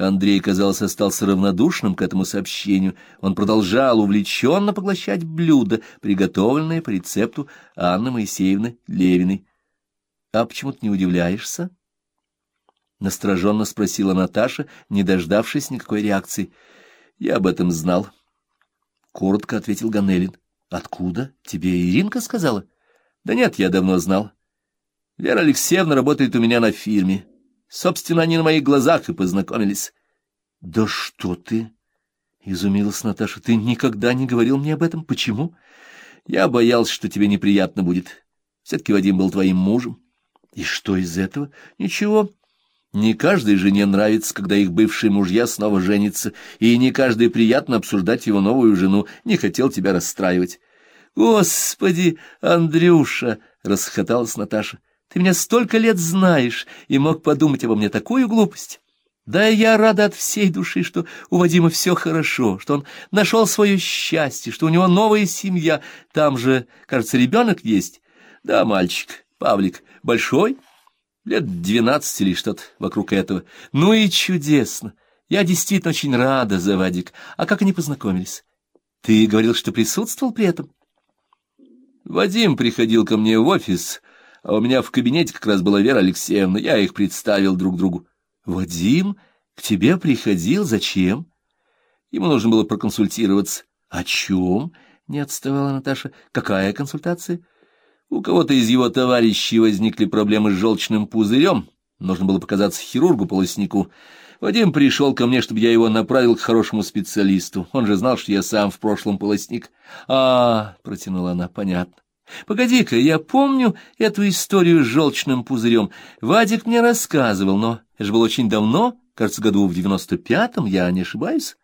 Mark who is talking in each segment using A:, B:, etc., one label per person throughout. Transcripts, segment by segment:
A: Андрей, казалось, остался равнодушным к этому сообщению. Он продолжал увлеченно поглощать блюдо, приготовленное по рецепту Анны Моисеевны Левиной. — А почему ты не удивляешься? — настороженно спросила Наташа, не дождавшись никакой реакции. — Я об этом знал. — коротко ответил Ганелин. — Откуда? Тебе Иринка сказала? — Да нет, я давно знал. Вера Алексеевна работает у меня на фирме. Собственно, они на моих глазах и познакомились. — Да что ты! — изумилась Наташа. — Ты никогда не говорил мне об этом. Почему? — Я боялся, что тебе неприятно будет. Все-таки Вадим был твоим мужем. — И что из этого? — Ничего. Не каждой жене нравится, когда их бывшие мужья снова женятся, и не каждой приятно обсуждать его новую жену. Не хотел тебя расстраивать. — Господи, Андрюша! — расхоталась Наташа. — Ты меня столько лет знаешь и мог подумать обо мне такую глупость. Да я рада от всей души, что у Вадима все хорошо, что он нашел свое счастье, что у него новая семья. Там же, кажется, ребенок есть. Да, мальчик, Павлик, большой, лет двенадцать или что-то вокруг этого. Ну и чудесно. Я действительно очень рада за Вадик. А как они познакомились? Ты говорил, что присутствовал при этом? Вадим приходил ко мне в офис, а у меня в кабинете как раз была Вера Алексеевна. Я их представил друг другу. Вадим к тебе приходил? Зачем? Ему нужно было проконсультироваться. О чем? Не отставала Наташа. Какая консультация? У кого-то из его товарищей возникли проблемы с желчным пузырем. Нужно было показаться хирургу-полостнику. Вадим пришел ко мне, чтобы я его направил к хорошему специалисту. Он же знал, что я сам в прошлом полостник. А, — протянула она, — понятно. Погоди-ка, я помню эту историю с желчным пузырем. Вадик мне рассказывал, но это же было очень давно, кажется, году в девяносто пятом, я не ошибаюсь?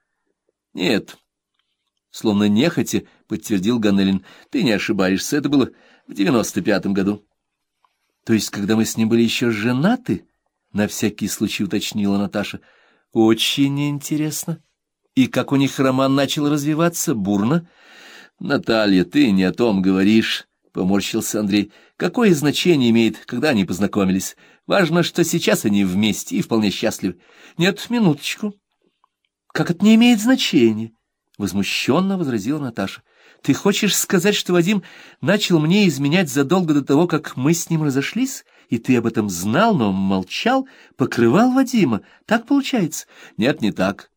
A: Нет. Словно нехотя, подтвердил Ганелин. Ты не ошибаешься, это было в девяносто пятом году. То есть, когда мы с ним были еще женаты? На всякий случай уточнила Наташа. Очень интересно. И как у них роман начал развиваться бурно? Наталья, ты не о том говоришь. Поморщился Андрей. Какое значение имеет, когда они познакомились? Важно, что сейчас они вместе и вполне счастливы. Нет, минуточку. Как это не имеет значения? Возмущенно возразила Наташа. Ты хочешь сказать, что Вадим начал мне изменять задолго до того, как мы с ним разошлись? И ты об этом знал, но молчал, покрывал Вадима. Так получается? Нет, не так.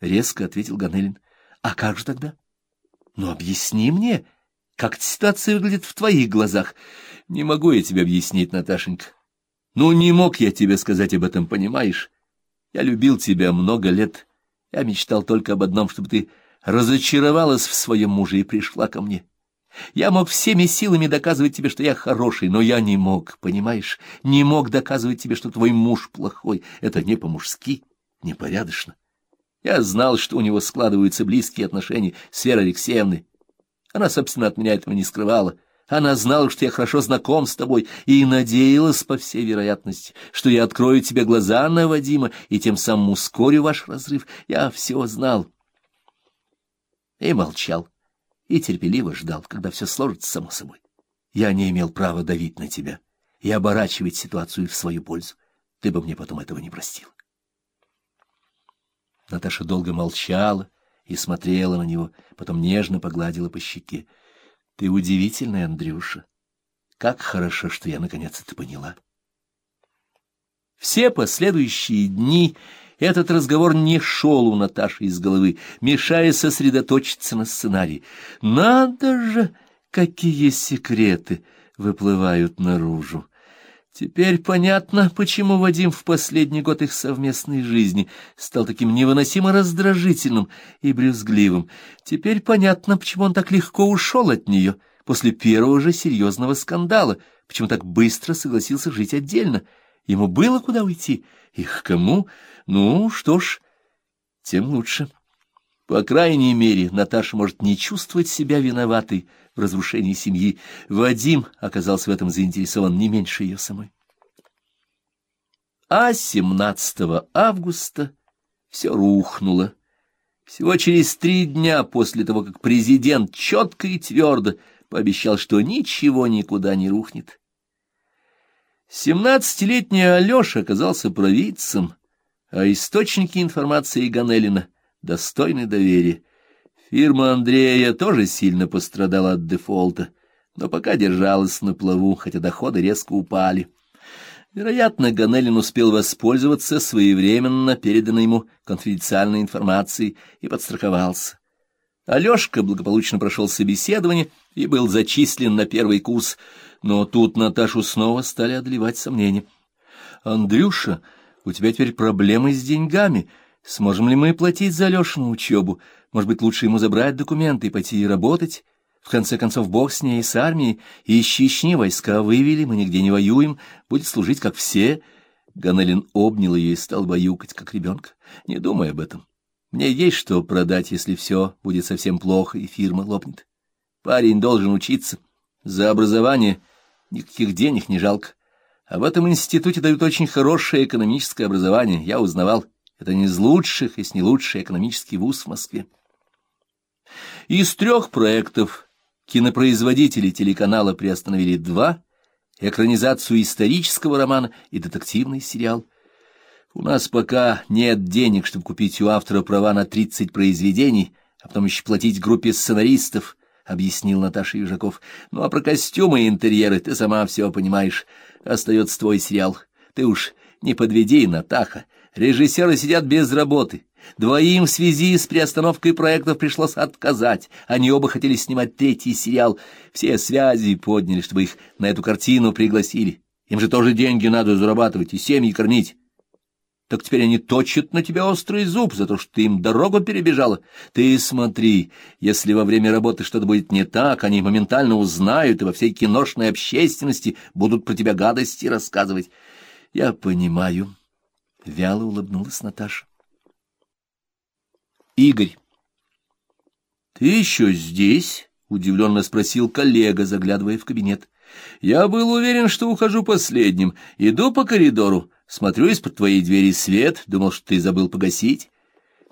A: Резко ответил Ганелин. А как же тогда? Ну, объясни мне, — как ситуация выглядит в твоих глазах? Не могу я тебе объяснить, Наташенька. Ну, не мог я тебе сказать об этом, понимаешь? Я любил тебя много лет. Я мечтал только об одном, чтобы ты разочаровалась в своем муже и пришла ко мне. Я мог всеми силами доказывать тебе, что я хороший, но я не мог, понимаешь? Не мог доказывать тебе, что твой муж плохой. Это не по-мужски, непорядочно. Я знал, что у него складываются близкие отношения с Верой Алексеевной, она, собственно, от меня этого не скрывала. Она знала, что я хорошо знаком с тобой, и надеялась, по всей вероятности, что я открою тебе глаза на Вадима и тем самым ускорю ваш разрыв. Я все знал. И молчал, и терпеливо ждал, когда все сложится само собой. Я не имел права давить на тебя и оборачивать ситуацию в свою пользу. Ты бы мне потом этого не простил. Наташа долго молчала, и смотрела на него, потом нежно погладила по щеке. — Ты удивительный, Андрюша. Как хорошо, что я наконец это поняла. Все последующие дни этот разговор не шел у Наташи из головы, мешая сосредоточиться на сценарии. Надо же, какие секреты выплывают наружу! Теперь понятно, почему Вадим в последний год их совместной жизни стал таким невыносимо раздражительным и брюзгливым. Теперь понятно, почему он так легко ушел от нее после первого же серьезного скандала, почему так быстро согласился жить отдельно. Ему было куда уйти. Их кому? Ну, что ж, тем лучше. По крайней мере, Наташа может не чувствовать себя виноватой в разрушении семьи. Вадим оказался в этом заинтересован не меньше ее самой. А 17 августа все рухнуло. Всего через три дня после того, как президент четко и твердо пообещал, что ничего никуда не рухнет. Семнадцатилетний Алеша оказался провидцем. а источники информации Ганелина достойны доверия. Фирма Андрея тоже сильно пострадала от дефолта, но пока держалась на плаву, хотя доходы резко упали. Вероятно, Ганелин успел воспользоваться своевременно переданной ему конфиденциальной информацией и подстраховался. Алешка благополучно прошел собеседование и был зачислен на первый курс, но тут Наташу снова стали одолевать сомнения. «Андрюша, у тебя теперь проблемы с деньгами. Сможем ли мы платить за Алешину учебу? Может быть, лучше ему забрать документы и пойти работать?» В конце концов, бог с ней, с армией, и Чечни войска вывели, мы нигде не воюем, будет служить, как все. Ганелин обнял ее и стал баюкать, как ребенка. Не думай об этом. Мне есть что продать, если все будет совсем плохо, и фирма лопнет. Парень должен учиться. За образование никаких денег не жалко. А в этом институте дают очень хорошее экономическое образование. Я узнавал. Это не из лучших, если не лучший экономический вуз в Москве. Из трех проектов кинопроизводители телеканала приостановили два — экранизацию исторического романа и детективный сериал. У нас пока нет денег, чтобы купить у автора права на тридцать произведений, а потом еще платить группе сценаристов, — объяснил Наташа Южаков. Ну, а про костюмы и интерьеры ты сама все понимаешь. Остается твой сериал. Ты уж не подведи, Натаха. Режиссеры сидят без работы. Двоим в связи с приостановкой проектов пришлось отказать. Они оба хотели снимать третий сериал. Все связи подняли, чтобы их на эту картину пригласили. Им же тоже деньги надо зарабатывать и семьи кормить. Так теперь они точат на тебя острый зуб за то, что ты им дорогу перебежала. Ты смотри, если во время работы что-то будет не так, они моментально узнают и во всей киношной общественности будут про тебя гадости рассказывать. Я понимаю. Вяло улыбнулась Наташа. Игорь. «Ты еще здесь?» — удивленно спросил коллега, заглядывая в кабинет. «Я был уверен, что ухожу последним. Иду по коридору, смотрю из-под твоей двери свет, думал, что ты забыл погасить.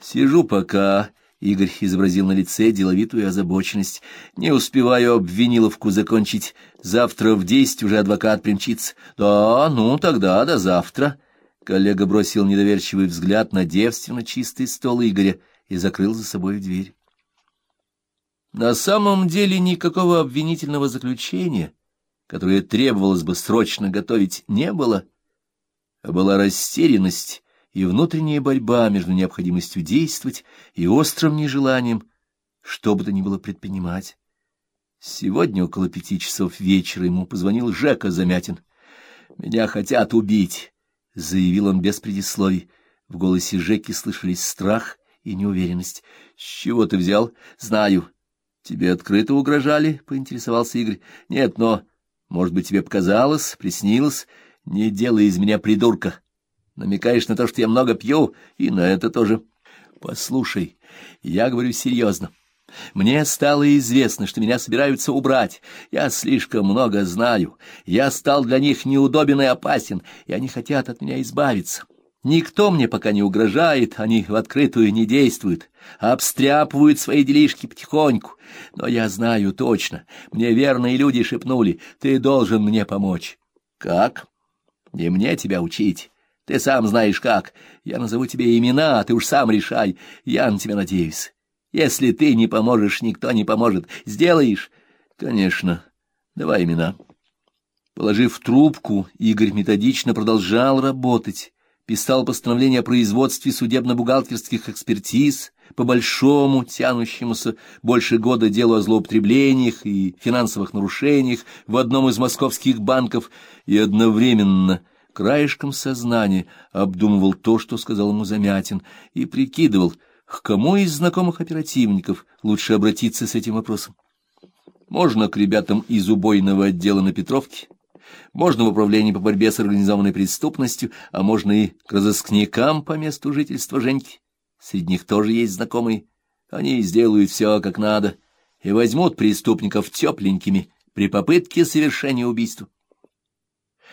A: Сижу пока...» — Игорь изобразил на лице деловитую озабоченность. «Не успеваю обвиниловку закончить. Завтра в десять уже адвокат примчится. Да, ну, тогда до завтра». Коллега бросил недоверчивый взгляд на девственно чистый стол Игоря и закрыл за собой дверь. На самом деле никакого обвинительного заключения, которое требовалось бы срочно готовить, не было, а была растерянность и внутренняя борьба между необходимостью действовать и острым нежеланием, что бы то ни было предпринимать. Сегодня около пяти часов вечера ему позвонил Жека Замятин. «Меня хотят убить», — заявил он без предисловий. В голосе Жеки слышались страх и неуверенность. — С чего ты взял? — Знаю. — Тебе открыто угрожали? — поинтересовался Игорь. — Нет, но, может быть, тебе показалось, приснилось? Не делай из меня придурка. Намекаешь на то, что я много пью, и на это тоже. Послушай, я говорю серьезно. Мне стало известно, что меня собираются убрать. Я слишком много знаю. Я стал для них неудобен и опасен, и они хотят от меня избавиться. Никто мне пока не угрожает, они в открытую не действуют, а обстряпывают свои делишки потихоньку. Но я знаю точно, мне верные люди шепнули, ты должен мне помочь. Как? Не мне тебя учить. Ты сам знаешь как. Я назову тебе имена, а ты уж сам решай. Я на тебя надеюсь. Если ты не поможешь, никто не поможет. Сделаешь? Конечно. Давай имена. Положив трубку, Игорь методично продолжал работать писал постановление о производстве судебно-бухгалтерских экспертиз по большому, тянущемуся больше года делу о злоупотреблениях и финансовых нарушениях в одном из московских банков и одновременно краешком сознания обдумывал то, что сказал ему Замятин, и прикидывал, к кому из знакомых оперативников лучше обратиться с этим вопросом. Можно к ребятам из убойного отдела на Петровке, можно в управлении по борьбе с организованной преступностью, а можно и к разыскникам по месту жительства Женьки. Среди них тоже есть знакомые. Они сделают все как надо и возьмут преступников тепленькими при попытке совершения убийства.